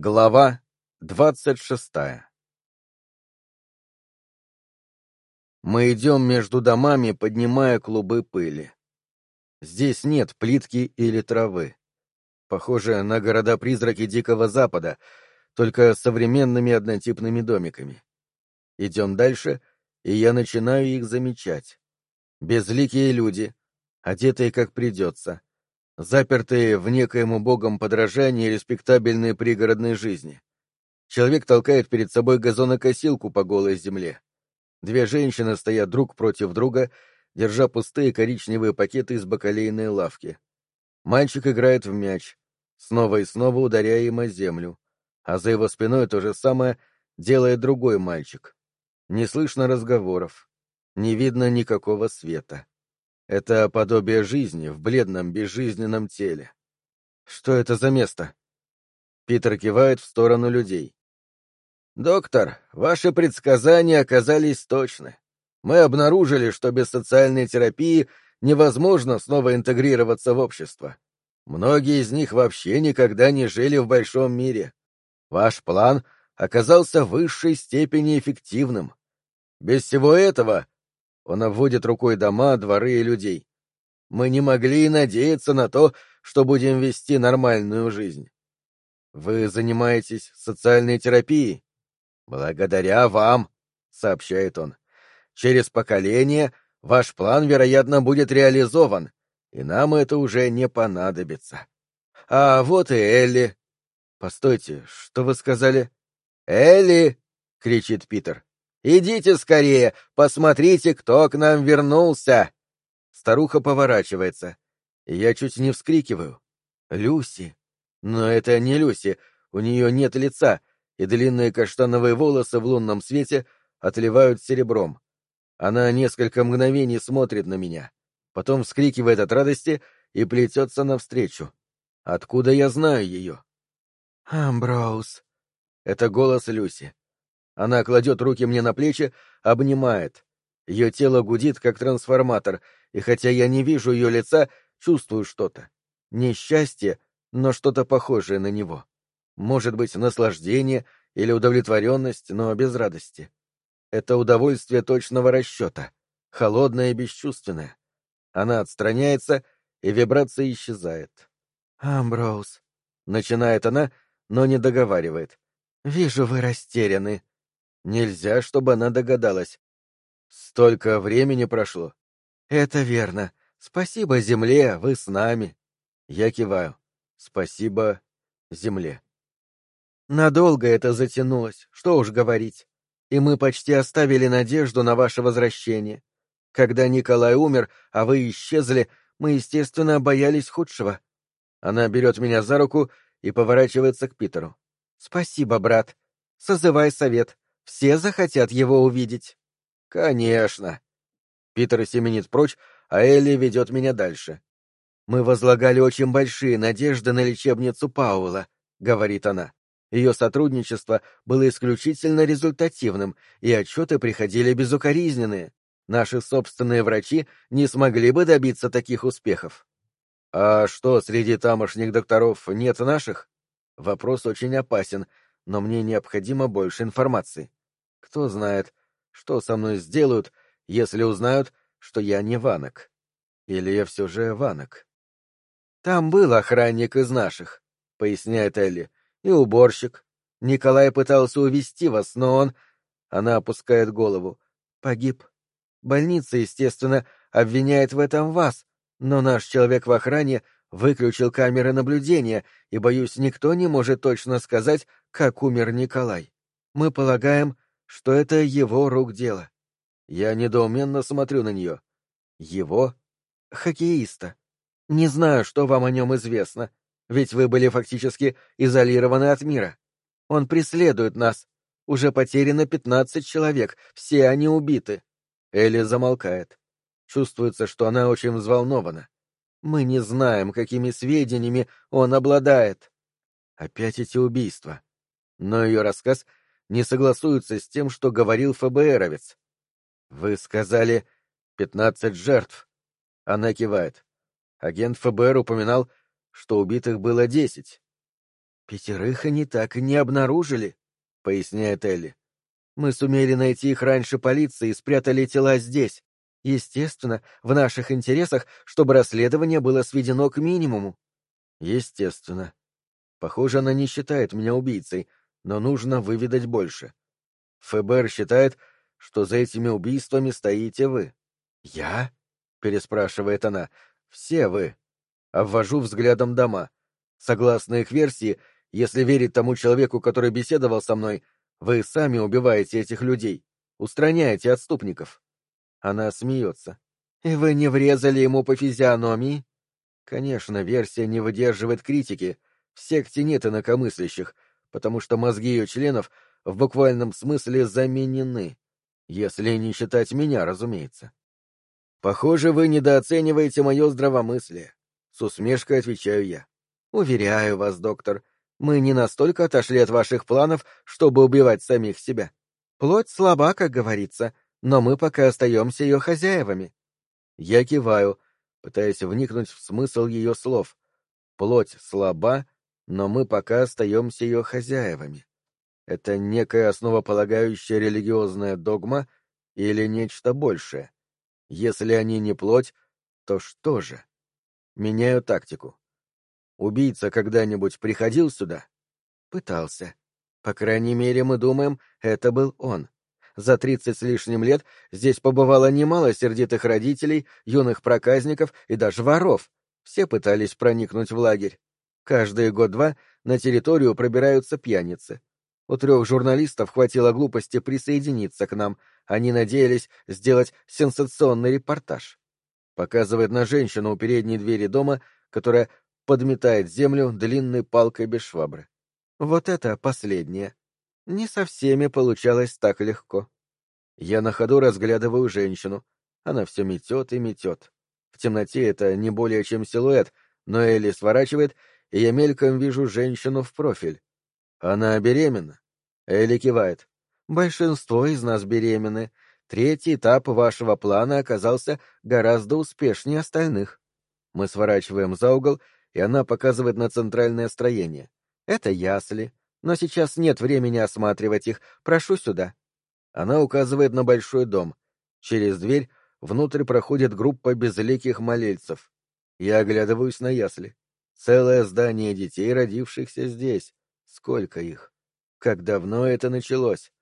Глава двадцать шестая Мы идем между домами, поднимая клубы пыли. Здесь нет плитки или травы. Похоже на города-призраки Дикого Запада, только современными однотипными домиками. Идем дальше, и я начинаю их замечать. Безликие люди, одетые как придется, запертые в некоему богом подражании респектабельной пригородной жизни. Человек толкает перед собой газонокосилку по голой земле. Две женщины стоят друг против друга, держа пустые коричневые пакеты из бакалейной лавки. Мальчик играет в мяч, снова и снова ударяя им о землю, а за его спиной то же самое делает другой мальчик. Не слышно разговоров, не видно никакого света. Это подобие жизни в бледном, безжизненном теле. Что это за место? Питер кивает в сторону людей. «Доктор, ваши предсказания оказались точны. Мы обнаружили, что без социальной терапии невозможно снова интегрироваться в общество. Многие из них вообще никогда не жили в большом мире. Ваш план оказался в высшей степени эффективным. Без всего этого он обводит рукой дома, дворы и людей. Мы не могли надеяться на то, что будем вести нормальную жизнь. Вы занимаетесь социальной терапией? Благодаря вам, сообщает он. Через поколение ваш план, вероятно, будет реализован, и нам это уже не понадобится. А вот и Элли. Постойте, что вы сказали? Элли! кричит Питер. Идите скорее, посмотрите, кто к нам вернулся. Старуха поворачивается. Я чуть не вскрикиваю. Люси. Но это не Люси, у нее нет лица, и длинные каштановые волосы в лунном свете отливают серебром. Она несколько мгновений смотрит на меня, потом вскрикивает от радости и плетется навстречу. Откуда я знаю ее? Амброуз. Это голос Люси. Она кладет руки мне на плечи, обнимает. Ее тело гудит, как трансформатор, и хотя я не вижу ее лица, чувствую что-то. Не счастье, но что-то похожее на него. Может быть, наслаждение или удовлетворенность, но без радости. Это удовольствие точного расчета, холодное и бесчувственное. Она отстраняется, и вибрация исчезает. «Амброуз», — начинает она, но не договаривает. «Вижу, вы растеряны». Нельзя, чтобы она догадалась. Столько времени прошло. Это верно. Спасибо земле, вы с нами. Я киваю. Спасибо земле. Надолго это затянулось, что уж говорить. И мы почти оставили надежду на ваше возвращение. Когда Николай умер, а вы исчезли, мы, естественно, боялись худшего. Она берет меня за руку и поворачивается к Питеру. Спасибо, брат. Созывай совет. Все захотят его увидеть. Конечно. Питер семенит прочь, а Элли ведет меня дальше. Мы возлагали очень большие надежды на лечебницу Паула, говорит она. Ее сотрудничество было исключительно результативным, и отчеты приходили безукоризненные. Наши собственные врачи не смогли бы добиться таких успехов. А что, среди тамошних докторов нет наших? Вопрос очень опасен, но мне необходимо больше информации. Кто знает, что со мной сделают, если узнают, что я не Ванок. Или я все же Ванок. Там был охранник из наших, — поясняет Элли, — и уборщик. Николай пытался увести вас, но он... Она опускает голову. Погиб. Больница, естественно, обвиняет в этом вас, но наш человек в охране выключил камеры наблюдения, и, боюсь, никто не может точно сказать, как умер Николай. Мы полагаем, что это его рук дело. Я недоуменно смотрю на нее. Его? Хоккеиста. Не знаю, что вам о нем известно, ведь вы были фактически изолированы от мира. Он преследует нас. Уже потеряно пятнадцать человек, все они убиты. Элли замолкает. Чувствуется, что она очень взволнована. Мы не знаем, какими сведениями он обладает. Опять эти убийства. Но ее рассказ не согласуются с тем, что говорил ФБРовец. Вы сказали пятнадцать жертв. Она кивает. Агент ФБР упоминал, что убитых было десять. «Пятерых они так и не обнаружили», — поясняет Элли. «Мы сумели найти их раньше полиции и спрятали тела здесь. Естественно, в наших интересах, чтобы расследование было сведено к минимуму». «Естественно. Похоже, она не считает меня убийцей, но нужно выведать больше. ФБР считает, что за этими убийствами стоите вы. «Я?» — переспрашивает она. «Все вы». Обвожу взглядом дома. Согласно их версии, если верить тому человеку, который беседовал со мной, вы сами убиваете этих людей, устраняете отступников. Она смеется. «И вы не врезали ему по физиономии?» Конечно, версия не выдерживает критики. В секте нет инакомыслящих, потому что мозги ее членов в буквальном смысле заменены. Если не считать меня, разумеется. Похоже, вы недооцениваете мое здравомыслие. С усмешкой отвечаю я. Уверяю вас, доктор, мы не настолько отошли от ваших планов, чтобы убивать самих себя. Плоть слаба, как говорится, но мы пока остаемся ее хозяевами. Я киваю, пытаясь вникнуть в смысл ее слов. Плоть слаба, но мы пока остаемся ее хозяевами. Это некая основополагающая религиозная догма или нечто большее? Если они не плоть, то что же? Меняю тактику. Убийца когда-нибудь приходил сюда? Пытался. По крайней мере, мы думаем, это был он. За тридцать с лишним лет здесь побывало немало сердитых родителей, юных проказников и даже воров. Все пытались проникнуть в лагерь. Каждые год-два на территорию пробираются пьяницы. У трех журналистов хватило глупости присоединиться к нам. Они надеялись сделать сенсационный репортаж. Показывает на женщину у передней двери дома, которая подметает землю длинной палкой без швабры. Вот это последнее. Не со всеми получалось так легко. Я на ходу разглядываю женщину. Она все метет и метет. В темноте это не более чем силуэт, но Элли сворачивает, и я мельком вижу женщину в профиль. Она беременна. Элли кивает. Большинство из нас беременны. Третий этап вашего плана оказался гораздо успешнее остальных. Мы сворачиваем за угол, и она показывает на центральное строение. Это ясли. Но сейчас нет времени осматривать их. Прошу сюда. Она указывает на большой дом. Через дверь внутрь проходит группа безликих молельцев. Я оглядываюсь на ясли. Целое здание детей, родившихся здесь. Сколько их? Как давно это началось?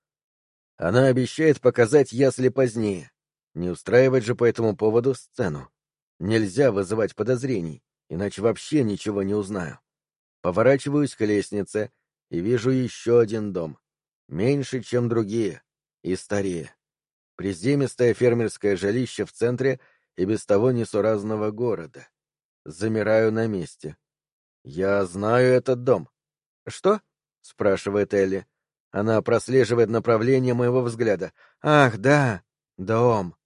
Она обещает показать ясли позднее. Не устраивать же по этому поводу сцену. Нельзя вызывать подозрений, иначе вообще ничего не узнаю. Поворачиваюсь к лестнице и вижу еще один дом. Меньше, чем другие, и старее. Приземистое фермерское жилище в центре и без того несуразного города. Замираю на месте. Я знаю этот дом. Что? — спрашивает Элли. Она прослеживает направление моего взгляда. «Ах, да, дом».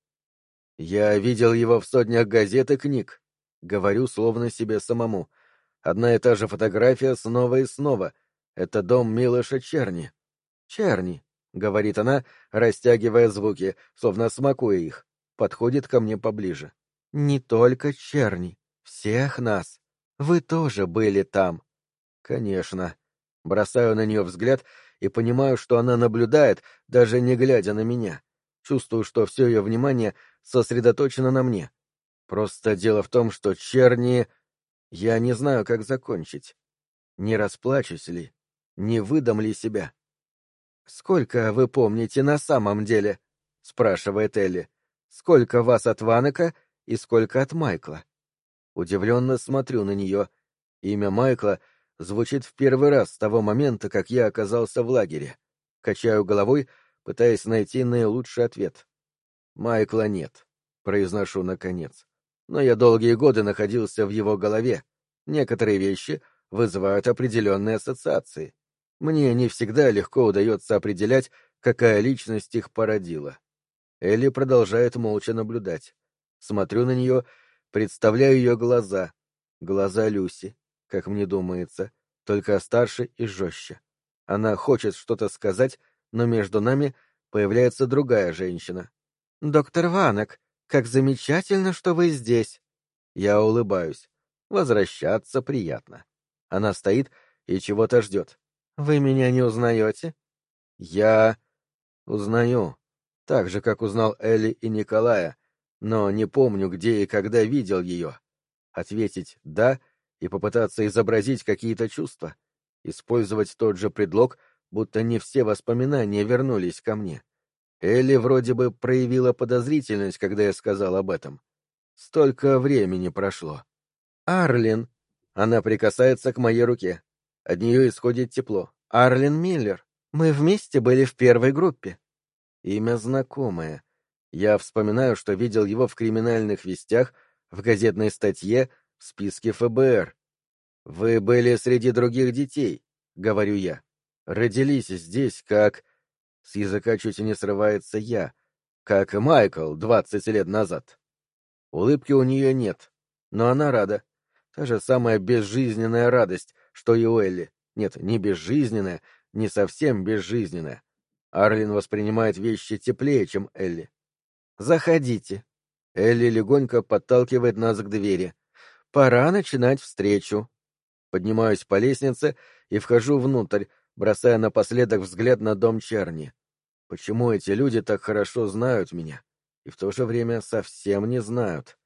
Я видел его в сотнях газет и книг. Говорю, словно себе самому. Одна и та же фотография снова и снова. Это дом Милоша Черни. «Черни», — говорит она, растягивая звуки, словно смакуя их. Подходит ко мне поближе. «Не только Черни. Всех нас. Вы тоже были там». «Конечно. Бросаю на нее взгляд и понимаю, что она наблюдает, даже не глядя на меня. Чувствую, что все ее внимание сосредоточено на мне. Просто дело в том, что черни... Я не знаю, как закончить. Не расплачусь ли? Не выдам ли себя? «Сколько вы помните на самом деле?» — спрашивает Элли. «Сколько вас от Ванека и сколько от Майкла?» Удивленно смотрю на нее. Имя Майкла звучит в первый раз с того момента, как я оказался в лагере. Качаю головой, пытаясь найти наилучший ответ. Майкла нет, произношу наконец. Но я долгие годы находился в его голове. Некоторые вещи вызывают определенные ассоциации. Мне не всегда легко удается определять, какая личность их породила. Элли продолжает молча наблюдать. Смотрю на нее, представляю ее глаза. Глаза Люси, как мне думается, только старше и жестче. Она хочет что-то сказать, но между нами появляется другая женщина. «Доктор Ванок, как замечательно, что вы здесь!» Я улыбаюсь. Возвращаться приятно. Она стоит и чего-то ждет. «Вы меня не узнаете?» «Я...» «Узнаю. Так же, как узнал Элли и Николая, но не помню, где и когда видел ее. Ответить «да» и попытаться изобразить какие-то чувства. Использовать тот же предлог, будто не все воспоминания вернулись ко мне. Элли вроде бы проявила подозрительность, когда я сказал об этом. Столько времени прошло. «Арлин!» Она прикасается к моей руке. От нее исходит тепло. «Арлин Миллер. Мы вместе были в первой группе». Имя знакомое. Я вспоминаю, что видел его в криминальных вестях, в газетной статье, в списке ФБР. «Вы были среди других детей», — говорю я. «Родились здесь, как...» С языка чуть не срывается я, как Майкл двадцать лет назад. Улыбки у нее нет, но она рада. Та же самая безжизненная радость, что и у Элли. Нет, не безжизненная, не совсем безжизненная. Арлин воспринимает вещи теплее, чем Элли. «Заходите». Элли легонько подталкивает нас к двери. «Пора начинать встречу». Поднимаюсь по лестнице и вхожу внутрь, бросая напоследок взгляд на дом Черни. Почему эти люди так хорошо знают меня и в то же время совсем не знают?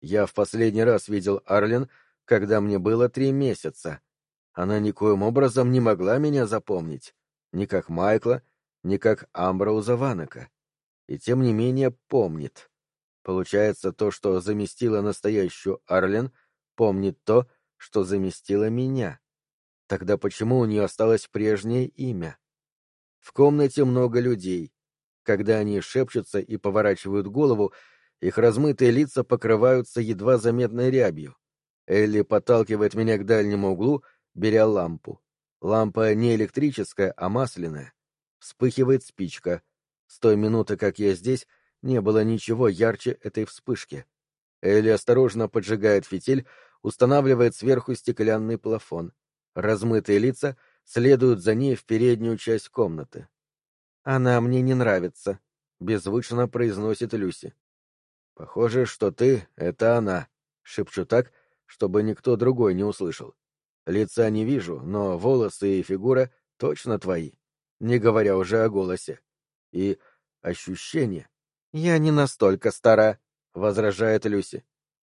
Я в последний раз видел Арлин, когда мне было три месяца. Она никоим образом не могла меня запомнить, ни как Майкла, ни как Амброуза Ванека. И тем не менее помнит. Получается, то, что заместило настоящую Арлен, помнит то, что заместило меня. Тогда почему у нее осталось прежнее имя? В комнате много людей. Когда они шепчутся и поворачивают голову, их размытые лица покрываются едва заметной рябью. Элли подталкивает меня к дальнему углу, беря лампу. Лампа не электрическая, а масляная. Вспыхивает спичка. С той минуты, как я здесь, не было ничего ярче этой вспышки. Элли осторожно поджигает фитиль, устанавливает сверху стеклянный плафон. Размытые лица следуют за ней в переднюю часть комнаты. «Она мне не нравится», — беззвучно произносит Люси. «Похоже, что ты — это она», — шепчу так, чтобы никто другой не услышал. Лица не вижу, но волосы и фигура точно твои, не говоря уже о голосе. И ощущение. «Я не настолько стара», — возражает Люси.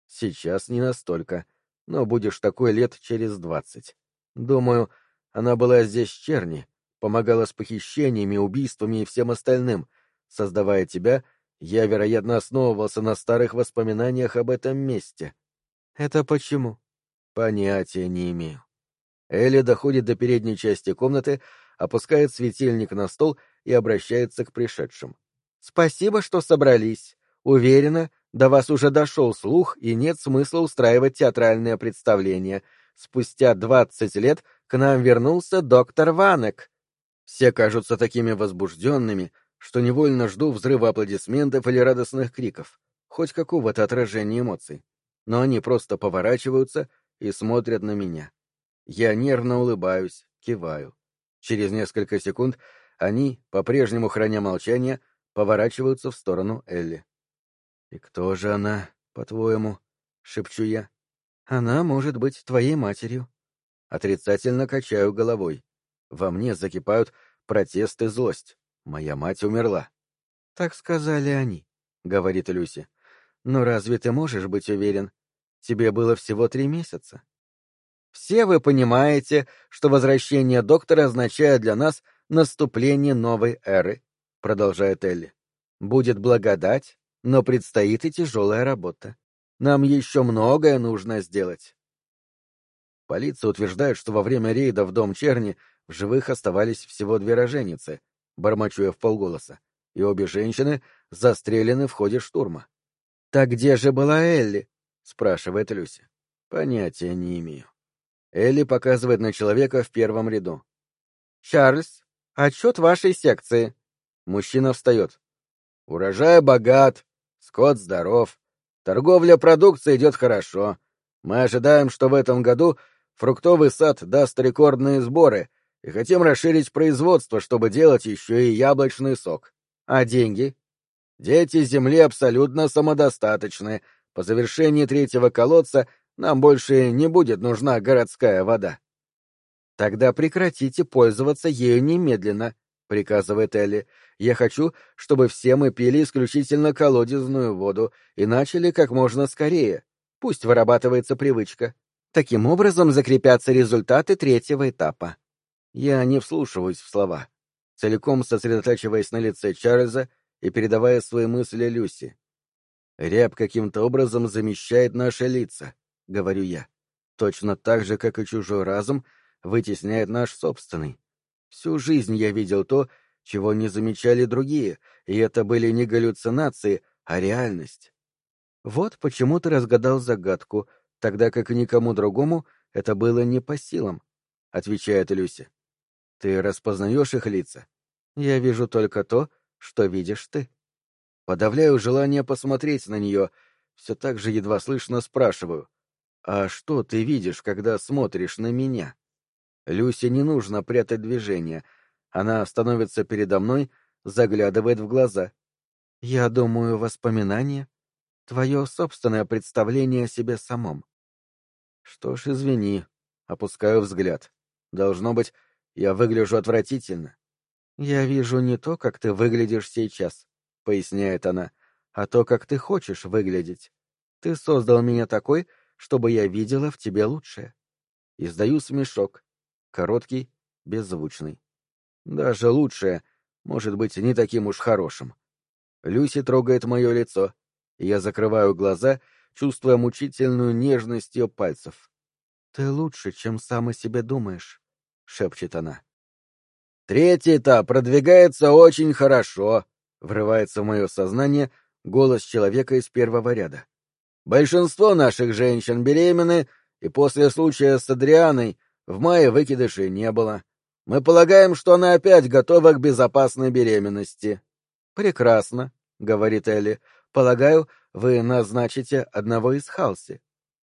«Сейчас не настолько, но будешь такой лет через двадцать». Думаю, она была здесь черни, помогала с похищениями, убийствами и всем остальным. Создавая тебя, я, вероятно, основывался на старых воспоминаниях об этом месте. Это почему? Понятия не имею. Элли доходит до передней части комнаты, опускает светильник на стол и обращается к пришедшим. «Спасибо, что собрались. Уверена, до вас уже дошел слух, и нет смысла устраивать театральное представление спустя двадцать лет к нам вернулся доктор Ванек. Все кажутся такими возбужденными, что невольно жду взрыва аплодисментов или радостных криков, хоть какого-то отражения эмоций. Но они просто поворачиваются и смотрят на меня. Я нервно улыбаюсь, киваю. Через несколько секунд они, по-прежнему храня молчание, поворачиваются в сторону Элли. «И кто же она, по-твоему?» — шепчу я. Она может быть твоей матерью. Отрицательно качаю головой. Во мне закипают протест и злость. Моя мать умерла. Так сказали они, говорит Люси. Но разве ты можешь быть уверен? Тебе было всего три месяца. Все вы понимаете, что возвращение доктора означает для нас наступление новой эры, продолжает Элли. Будет благодать, но предстоит и тяжелая работа. Нам еще многое нужно сделать. Полиция утверждает, что во время рейда в дом Черни в живых оставались всего две роженицы, бормочу я в полголоса, и обе женщины застрелены в ходе штурма. — Так где же была Элли? — спрашивает Люси. — Понятия не имею. Элли показывает на человека в первом ряду. — Чарльз, отчет вашей секции. Мужчина встает. — Урожай богат, скот здоров, Торговля продукцией идет хорошо. Мы ожидаем, что в этом году фруктовый сад даст рекордные сборы, и хотим расширить производство, чтобы делать еще и яблочный сок. А деньги? Дети Земли абсолютно самодостаточны. По завершении третьего колодца нам больше не будет нужна городская вода. Тогда прекратите пользоваться ею немедленно, приказывает Элли. Я хочу, чтобы все мы пили исключительно колодезную воду и начали как можно скорее. Пусть вырабатывается привычка. Таким образом закрепятся результаты третьего этапа. Я не вслушиваюсь в слова, целиком сосредотачиваясь на лице Чарльза и передавая свои мысли Люси. Ряб каким-то образом замещает наши лица, — говорю я. Точно так же, как и чужой разум вытесняет наш собственный. Всю жизнь я видел то, чего не замечали другие, и это были не галлюцинации, а реальность. Вот почему ты разгадал загадку, тогда как никому другому это было не по силам, — отвечает Люся. Ты распознаешь их лица? Я вижу только то, что видишь ты. Подавляю желание посмотреть на нее, все так же едва слышно спрашиваю. А что ты видишь, когда смотришь на меня? Люсе не нужно прятать движение. Она становится передо мной, заглядывает в глаза. Я думаю, воспоминания — твое собственное представление о себе самом. Что ж, извини, опускаю взгляд. Должно быть, я выгляжу отвратительно. Я вижу не то, как ты выглядишь сейчас, поясняет она, а то, как ты хочешь выглядеть. Ты создал меня такой, чтобы я видела в тебе лучшее. Издаю смешок. Короткий, беззвучный. Даже лучшее может быть не таким уж хорошим. Люси трогает мое лицо, я закрываю глаза, чувствуя мучительную нежность ее пальцев. «Ты лучше, чем сам о себе думаешь», — шепчет она. «Третий этап продвигается очень хорошо», — врывается в мое сознание голос человека из первого ряда. «Большинство наших женщин беременны, и после случая с Адрианой в мае выкидышей не было. Мы полагаем, что она опять готова к безопасной беременности». «Прекрасно», — говорит Элли. «Полагаю, вы назначите одного из Халси».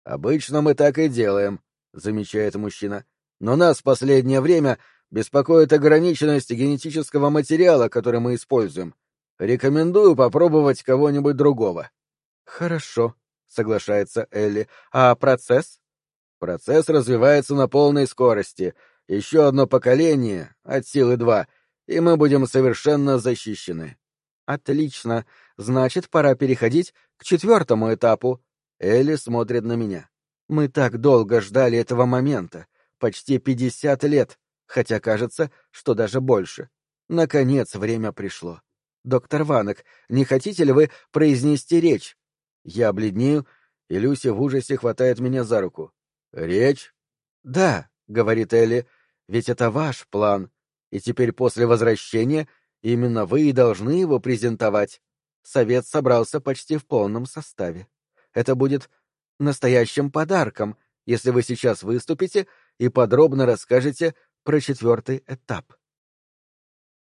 «Обычно мы так и делаем», — замечает мужчина. «Но нас в последнее время беспокоит ограниченность генетического материала, который мы используем. Рекомендую попробовать кого-нибудь другого». «Хорошо», — соглашается Элли. «А процесс?» «Процесс развивается на полной скорости. Еще одно поколение, от силы два, и мы будем совершенно защищены». «Отлично. Значит, пора переходить к четвертому этапу». Элли смотрит на меня. «Мы так долго ждали этого момента. Почти пятьдесят лет хотя кажется, что даже больше. Наконец время пришло. Доктор Ванок, не хотите ли вы произнести речь? Я бледнею, и Люси в ужасе хватает меня за руку. Речь? Да, говорит Элли, ведь это ваш план, и теперь после возвращения именно вы и должны его презентовать. Совет собрался почти в полном составе. Это будет настоящим подарком, если вы сейчас выступите и подробно расскажете про четвертый этап.